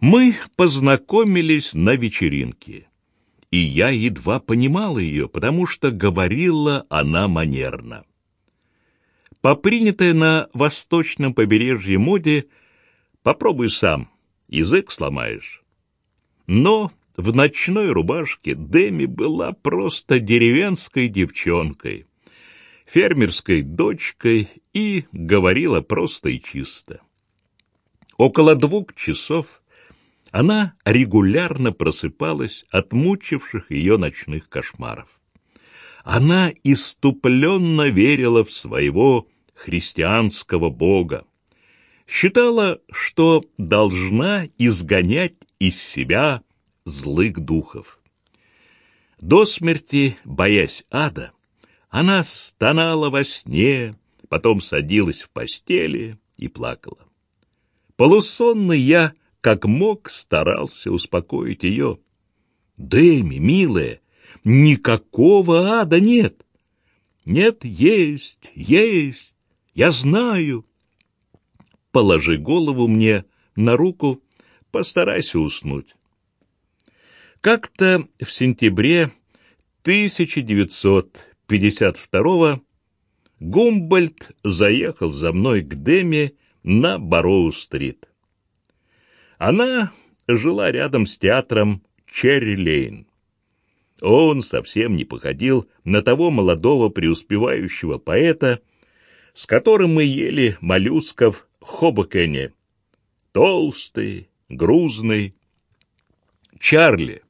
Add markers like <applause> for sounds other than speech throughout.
Мы познакомились на вечеринке, и я едва понимал ее, потому что говорила она манерно. По принятой на восточном побережье моде «попробуй сам, язык сломаешь». Но в ночной рубашке Деми была просто деревенской девчонкой, фермерской дочкой и говорила просто и чисто. Около двух часов она регулярно просыпалась от мучивших ее ночных кошмаров. Она иступленно верила в своего христианского бога, считала, что должна изгонять из себя злых духов. До смерти, боясь ада, она стонала во сне, потом садилась в постели и плакала. Полусонный я, как мог, старался успокоить ее. «Дэми, милая, никакого ада нет!» «Нет, есть, есть, я знаю!» «Положи голову мне на руку, постарайся уснуть». Как-то в сентябре 1952 Гумбольд заехал за мной к Демми на Бароу-стрит. Она жила рядом с театром Черри-Лейн. Он совсем не походил на того молодого преуспевающего поэта, с которым мы ели моллюсков в Хобокене. Толстый, грузный. Чарли,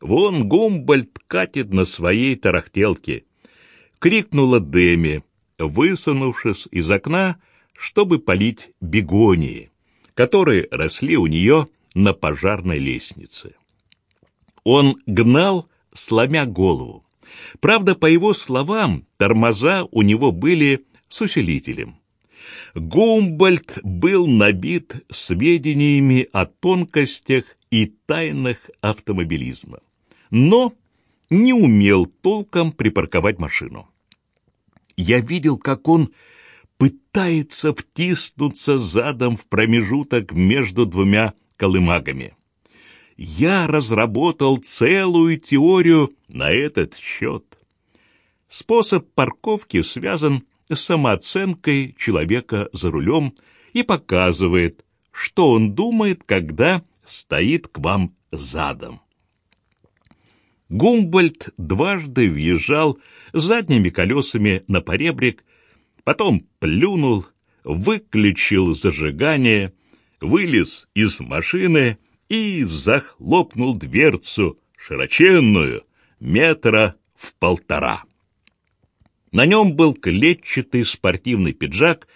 Вон Гумбольд катит на своей тарахтелке. Крикнула Деми, высунувшись из окна, чтобы полить бегонии, которые росли у нее на пожарной лестнице. Он гнал, сломя голову. Правда, по его словам, тормоза у него были с усилителем. Гумбольд был набит сведениями о тонкостях и тайнах автомобилизма но не умел толком припарковать машину. Я видел, как он пытается втиснуться задом в промежуток между двумя колымагами. Я разработал целую теорию на этот счет. Способ парковки связан с самооценкой человека за рулем и показывает, что он думает, когда стоит к вам задом. Гумбольд дважды въезжал задними колесами на поребрик, потом плюнул, выключил зажигание, вылез из машины и захлопнул дверцу, широченную, метра в полтора. На нем был клетчатый спортивный пиджак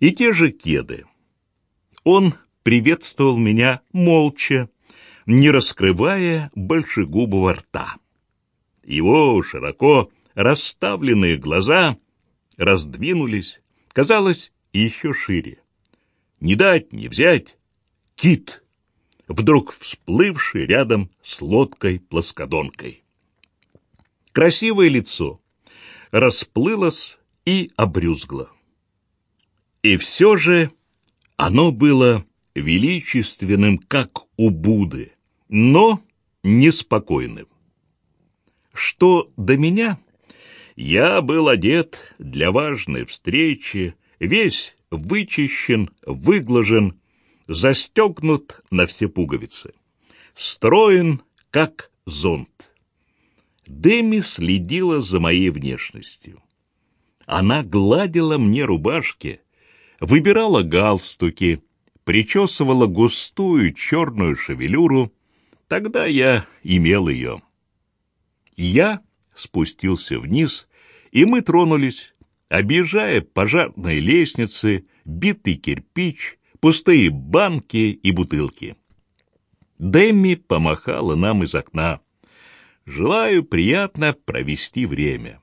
и те же кеды. Он приветствовал меня молча, не раскрывая большегубого рта. Его широко расставленные глаза раздвинулись, казалось, еще шире. Не дать, не взять. Кит, вдруг всплывший рядом с лодкой-плоскодонкой. Красивое лицо расплылось и обрюзгло. И все же оно было величественным, как у Будды, но неспокойным. Что до меня, я был одет для важной встречи, весь вычищен, выглажен, застегнут на все пуговицы, строен, как зонт. Деми следила за моей внешностью. Она гладила мне рубашки, выбирала галстуки, причесывала густую черную шевелюру, тогда я имел ее. Я спустился вниз, и мы тронулись, объезжая пожарные лестницы, битый кирпич, пустые банки и бутылки. Дэмми помахала нам из окна. «Желаю приятно провести время».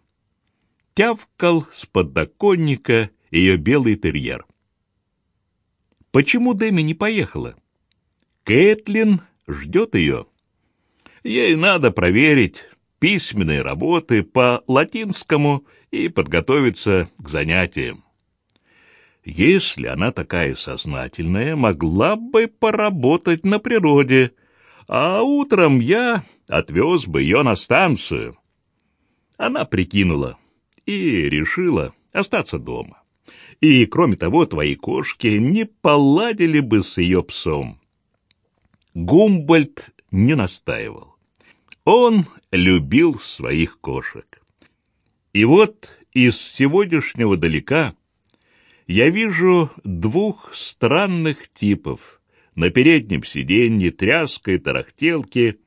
Тявкал с подоконника ее белый терьер. Почему Дэми не поехала? Кэтлин ждет ее. Ей надо проверить письменные работы по латинскому и подготовиться к занятиям. если она такая сознательная, могла бы поработать на природе, а утром я отвез бы ее на станцию. Она прикинула и решила остаться дома. И, кроме того, твои кошки не поладили бы с ее псом. Гумбольд не настаивал. Он любил своих кошек. И вот из сегодняшнего далека я вижу двух странных типов на переднем сиденье тряской тарахтелки,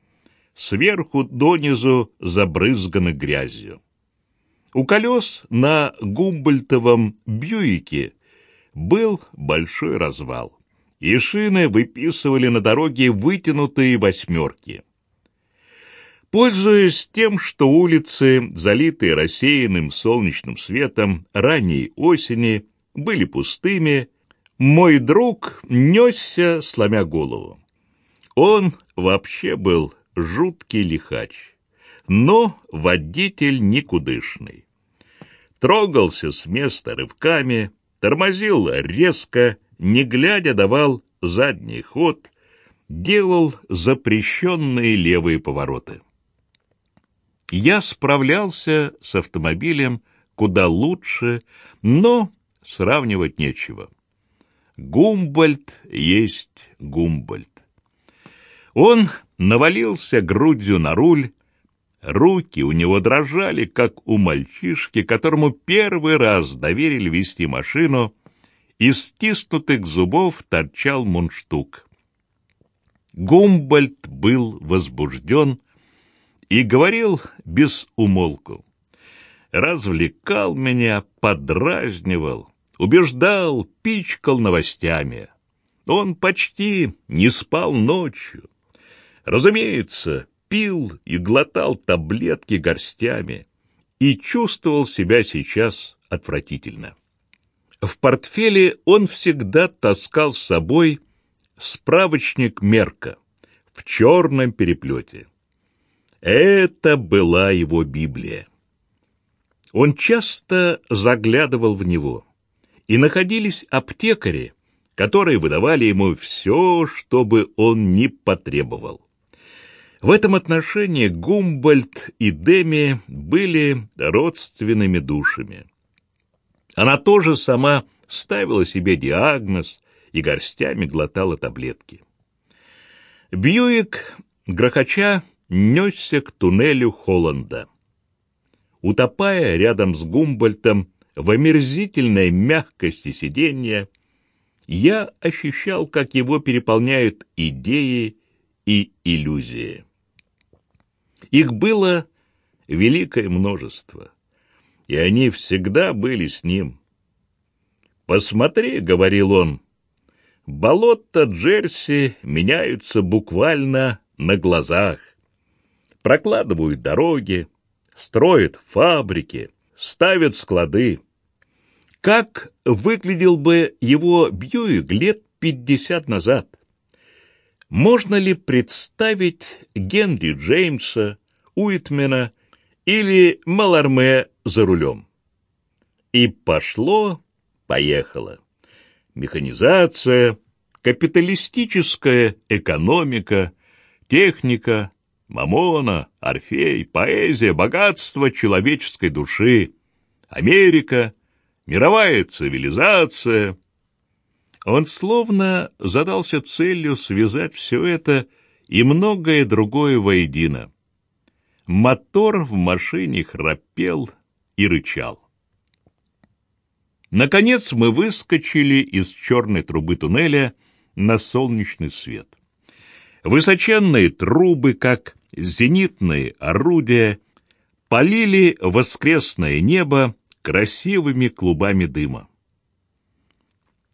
сверху донизу забрызганы грязью. У колес на Гумбольтовом Бьюике был большой развал, и шины выписывали на дороге вытянутые восьмерки. Пользуясь тем, что улицы, залитые рассеянным солнечным светом ранней осени, были пустыми, мой друг несся, сломя голову. Он вообще был жуткий лихач но водитель никудышный. Трогался с места рывками, тормозил резко, не глядя давал задний ход, делал запрещенные левые повороты. Я справлялся с автомобилем куда лучше, но сравнивать нечего. Гумбольд есть Гумбольд. Он навалился грудью на руль, Руки у него дрожали, как у мальчишки, которому первый раз доверили вести машину, из стиснутых зубов торчал мундштук. Гумбольд был возбужден и говорил без умолку. Развлекал меня, подразнивал, убеждал, пичкал новостями. Он почти не спал ночью. Разумеется, пил и глотал таблетки горстями и чувствовал себя сейчас отвратительно. В портфеле он всегда таскал с собой справочник Мерка в черном переплете. Это была его Библия. Он часто заглядывал в него, и находились аптекари, которые выдавали ему все, что бы он ни потребовал. В этом отношении Гумбольд и Деми были родственными душами. Она тоже сама ставила себе диагноз и горстями глотала таблетки. Бьюик, грохоча, несся к туннелю Холланда. Утопая рядом с Гумбольтом в омерзительной мягкости сиденья, я ощущал, как его переполняют идеи и иллюзии. Их было великое множество, и они всегда были с ним. «Посмотри», — говорил он, — «болота Джерси меняются буквально на глазах. Прокладывают дороги, строят фабрики, ставят склады. Как выглядел бы его Бьюик лет пятьдесят назад? Можно ли представить Генри Джеймса, Уитмена или Маларме за рулем. И пошло-поехало. Механизация, капиталистическая экономика, техника, мамона, орфей, поэзия, богатство человеческой души, Америка, мировая цивилизация. Он словно задался целью связать все это и многое другое воедино. Мотор в машине храпел и рычал. Наконец мы выскочили из черной трубы туннеля на солнечный свет. Высоченные трубы, как зенитные орудия, полили воскресное небо красивыми клубами дыма.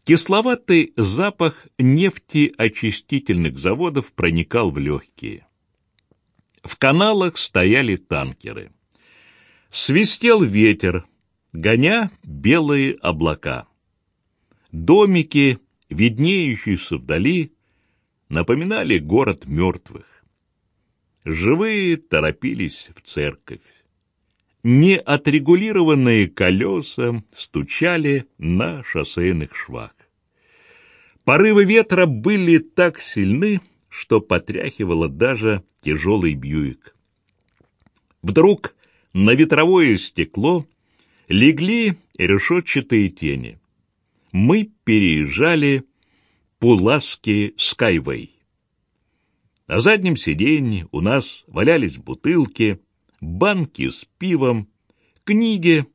Кисловатый запах нефтеочистительных заводов проникал в легкие. В каналах стояли танкеры. Свистел ветер, гоня белые облака. Домики, виднеющиеся вдали, напоминали город мертвых. Живые торопились в церковь. неотрегулированные колеса стучали на шоссейных швах. Порывы ветра были так сильны, что потряхивало даже тяжелый Бьюик. Вдруг на ветровое стекло легли решетчатые тени. Мы переезжали Пуласки Скайвей. На заднем сиденье у нас валялись бутылки, банки с пивом, книги.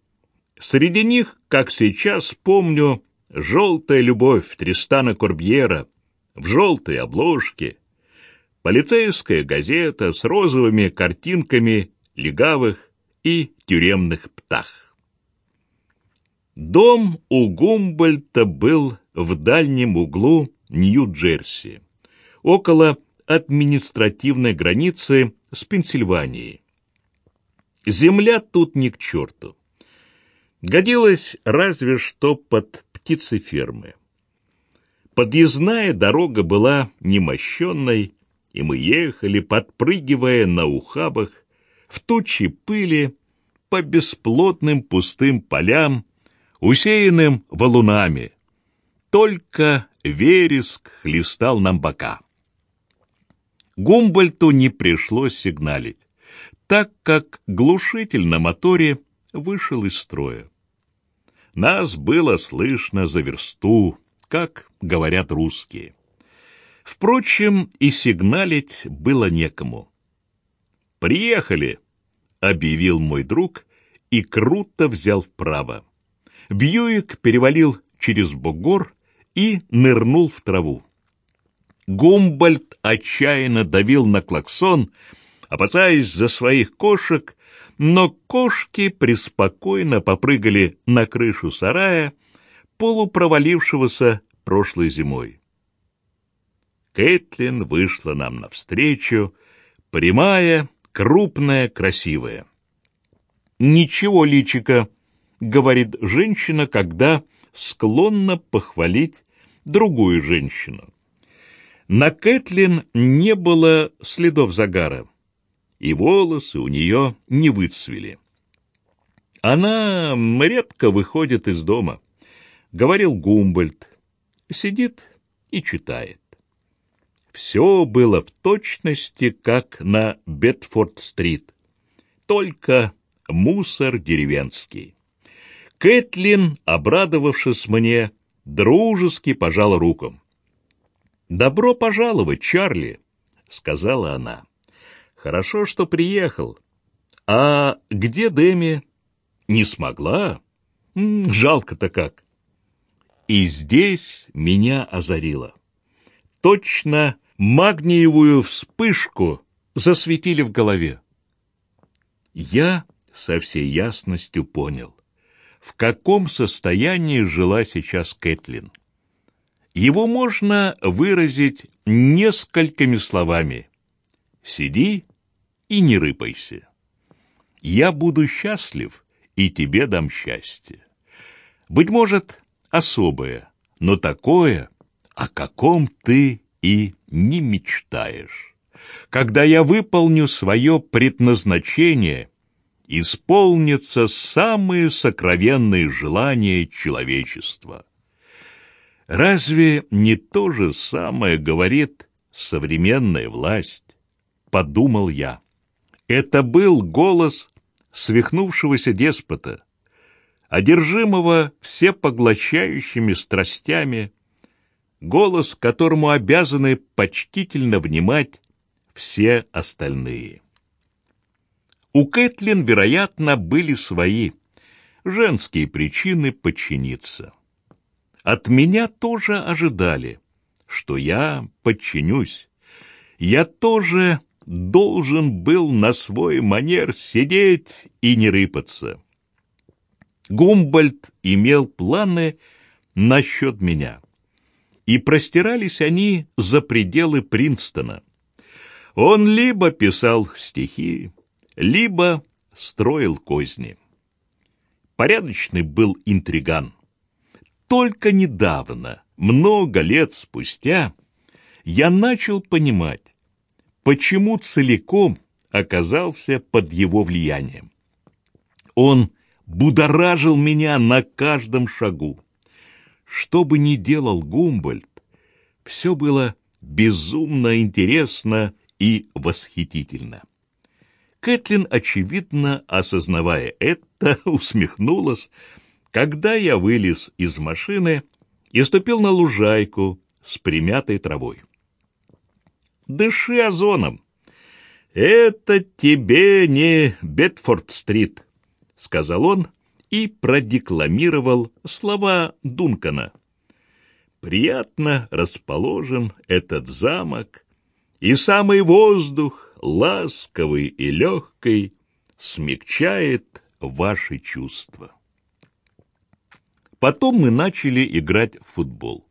Среди них, как сейчас помню, «Желтая любовь» Тристана Корбьера в желтой обложке, полицейская газета с розовыми картинками легавых и тюремных птах. Дом у Гумбольта был в дальнем углу Нью-Джерси, около административной границы с Пенсильванией. Земля тут ни к черту. Годилась разве что под птицефермы. Подъездная дорога была немощенной, и мы ехали, подпрыгивая на ухабах, в тучи пыли, по бесплотным пустым полям, усеянным валунами. Только вереск хлестал нам бока. Гумбольту не пришлось сигналить, так как глушитель на моторе вышел из строя. Нас было слышно за версту, как говорят русские. Впрочем, и сигналить было некому. «Приехали!» — объявил мой друг и круто взял вправо. Бьюик перевалил через бугор и нырнул в траву. Гумбольд отчаянно давил на клаксон, опасаясь за своих кошек, но кошки преспокойно попрыгали на крышу сарая, полупровалившегося прошлой зимой. Кэтлин вышла нам навстречу, прямая, крупная, красивая. «Ничего, личика», — говорит женщина, когда склонна похвалить другую женщину. На Кэтлин не было следов загара, и волосы у нее не выцвели. Она редко выходит из дома, — говорил Гумбольд. Сидит и читает. Все было в точности, как на Бетфорд-стрит, только мусор деревенский. Кэтлин, обрадовавшись мне, дружески пожала руку. «Добро пожаловать, Чарли», — сказала она. «Хорошо, что приехал. А где Дэми?» «Не смогла? Жалко-то как». И здесь меня озарило. Точно магниевую вспышку засветили в голове. Я со всей ясностью понял, в каком состоянии жила сейчас Кэтлин. Его можно выразить несколькими словами. «Сиди и не рыпайся. Я буду счастлив, и тебе дам счастье. Быть может, особое, но такое, о каком ты и не мечтаешь. Когда я выполню свое предназначение, исполнятся самые сокровенные желания человечества. Разве не то же самое говорит современная власть? Подумал я. Это был голос свихнувшегося деспота, одержимого всепоглощающими страстями, голос, которому обязаны почтительно внимать все остальные. У Кэтлин, вероятно, были свои женские причины подчиниться. От меня тоже ожидали, что я подчинюсь. Я тоже должен был на свой манер сидеть и не рыпаться. Гумбольд имел планы насчет меня, и простирались они за пределы Принстона. Он либо писал стихи, либо строил козни. Порядочный был интриган. Только недавно, много лет спустя, я начал понимать, почему целиком оказался под его влиянием. Он будоражил меня на каждом шагу. Что бы ни делал Гумбольд, все было безумно интересно и восхитительно. Кэтлин, очевидно, осознавая это, <laughs> усмехнулась, когда я вылез из машины и ступил на лужайку с примятой травой. «Дыши озоном! Это тебе не Бетфорд-стрит!» — сказал он и продекламировал слова Дункана. «Приятно расположен этот замок, и самый воздух, ласковый и легкий, смягчает ваши чувства». Потом мы начали играть в футбол.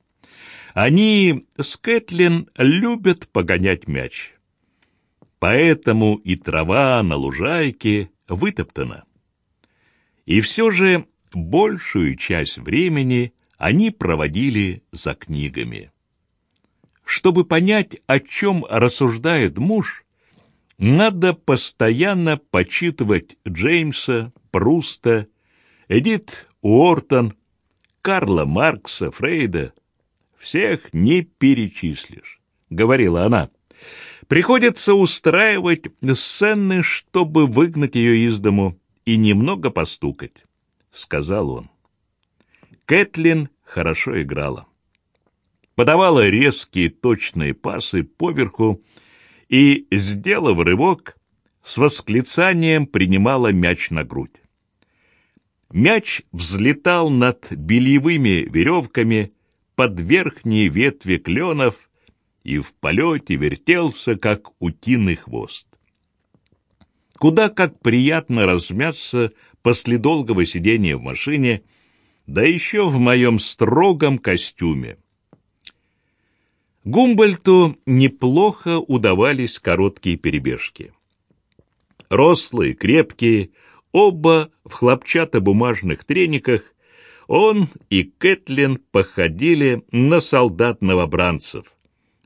Они с Кэтлин любят погонять мяч. Поэтому и трава на лужайке вытоптана. И все же большую часть времени они проводили за книгами. Чтобы понять, о чем рассуждает муж, надо постоянно почитывать Джеймса, Пруста, Эдит Уортон, Карла Маркса, Фрейда. Всех не перечислишь, — говорила она. Приходится устраивать сцены, чтобы выгнать ее из дому и немного постукать», — сказал он. Кэтлин хорошо играла. Подавала резкие точные пасы поверху и, сделав рывок, с восклицанием принимала мяч на грудь. Мяч взлетал над бельевыми веревками под верхние ветви кленов и в полете вертелся, как утиный хвост. Куда как приятно размяться после долгого сидения в машине, да еще в моем строгом костюме. Гумбольту неплохо удавались короткие перебежки. Рослые, крепкие, оба в хлопчатобумажных трениках, он и Кэтлин походили на солдат-новобранцев,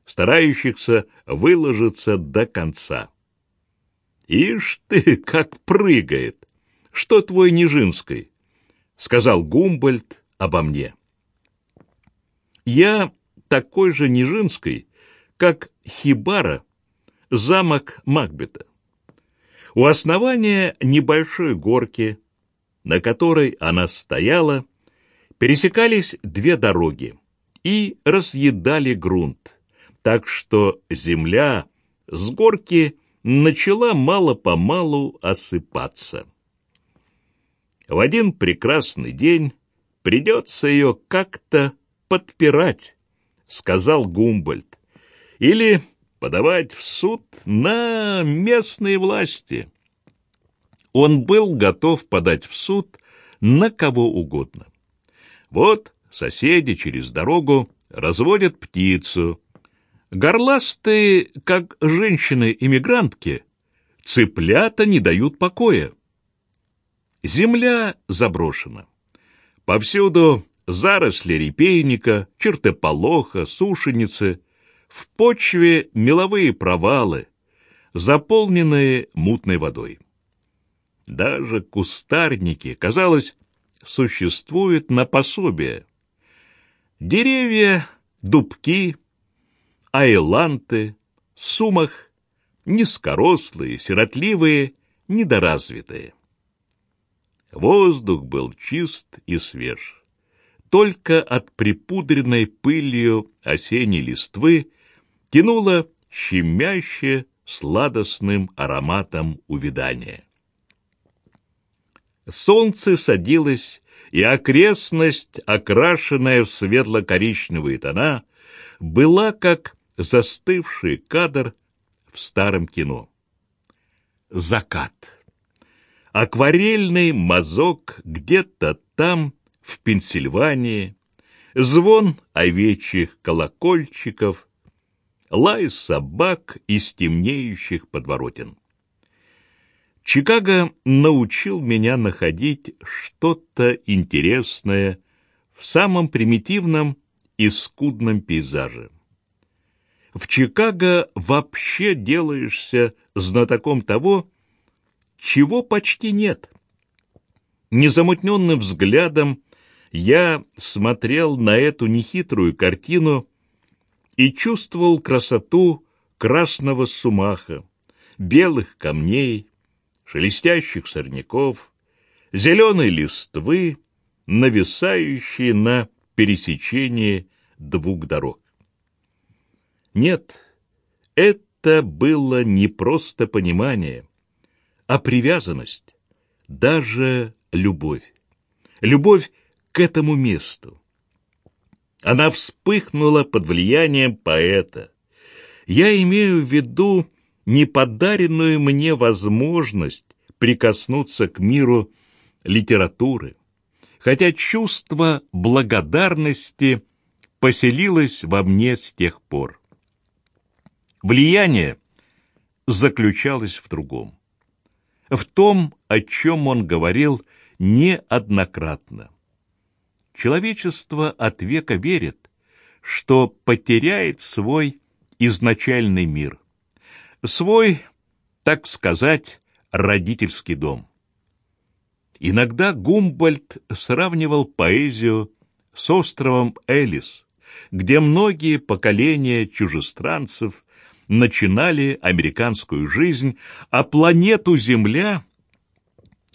старающихся выложиться до конца. «Ишь ты, как прыгает! Что твой Нижинской?» — сказал Гумбольд обо мне. «Я такой же Нижинской, как Хибара, замок Макбета. У основания небольшой горки, на которой она стояла, пересекались две дороги и разъедали грунт, так что земля с горки начала мало-помалу осыпаться. В один прекрасный день придется ее как-то подпирать, сказал Гумбольд, или подавать в суд на местные власти. Он был готов подать в суд на кого угодно. Вот соседи через дорогу разводят птицу, Горластые, как женщины-иммигрантки, цыплята не дают покоя. Земля заброшена. Повсюду заросли репейника, чертополоха, сушеницы, в почве меловые провалы, заполненные мутной водой. Даже кустарники, казалось, существуют на пособие. Деревья, дубки, айланты, сумах, низкорослые, сиротливые, недоразвитые. Воздух был чист и свеж. Только от припудренной пылью осенней листвы тянуло щемяще сладостным ароматом увядания. Солнце садилось, и окрестность, окрашенная в светло-коричневые тона, была как застывший кадр в старом кино. Закат. Акварельный мазок где-то там, в Пенсильвании, звон овечьих колокольчиков, лай собак из темнеющих подворотен. Чикаго научил меня находить что-то интересное в самом примитивном и скудном пейзаже. В Чикаго вообще делаешься знатоком того, чего почти нет. Незамутненным взглядом я смотрел на эту нехитрую картину и чувствовал красоту красного сумаха, белых камней, шелестящих сорняков, зеленой листвы, нависающие на пересечении двух дорог. Нет, это было не просто понимание, а привязанность, даже любовь. Любовь к этому месту. Она вспыхнула под влиянием поэта. Я имею в виду неподаренную мне возможность прикоснуться к миру литературы, хотя чувство благодарности поселилось во мне с тех пор. Влияние заключалось в другом. В том, о чем он говорил неоднократно. Человечество от века верит, что потеряет свой изначальный мир, свой, так сказать, родительский дом. Иногда Гумбольд сравнивал поэзию с островом Элис, где многие поколения чужестранцев начинали американскую жизнь, а планету Земля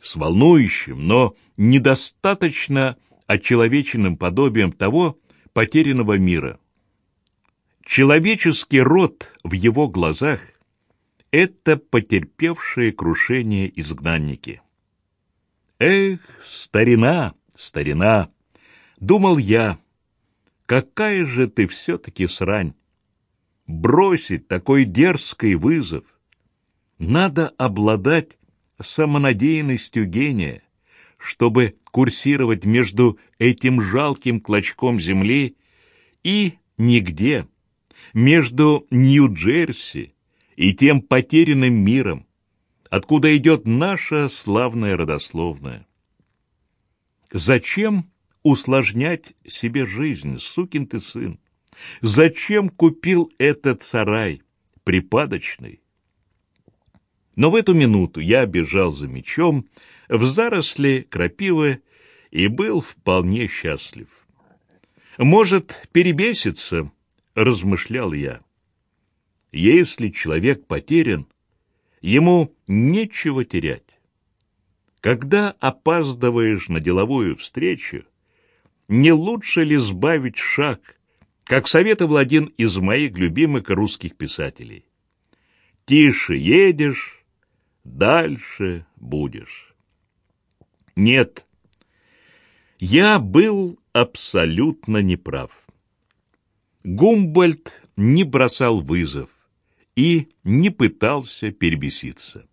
с волнующим, но недостаточно очеловеченным подобием того потерянного мира. Человеческий род в его глазах — это потерпевшие крушение изгнанники. Эх, старина, старина, думал я, какая же ты все-таки срань. Бросить такой дерзкий вызов. Надо обладать самонадеянностью гения, чтобы курсировать между этим жалким клочком земли и нигде, между Нью-Джерси и тем потерянным миром, откуда идет наша славная родословная. Зачем усложнять себе жизнь, сукин ты сын? Зачем купил этот сарай, припадочный? Но в эту минуту я бежал за мечом в заросли крапивы и был вполне счастлив. «Может, перебесится», — размышлял я. «Если человек потерян, Ему нечего терять. Когда опаздываешь на деловую встречу, не лучше ли сбавить шаг, как советовал один из моих любимых русских писателей? Тише едешь, дальше будешь. Нет, я был абсолютно неправ. Гумбольд не бросал вызов и не пытался перебеситься.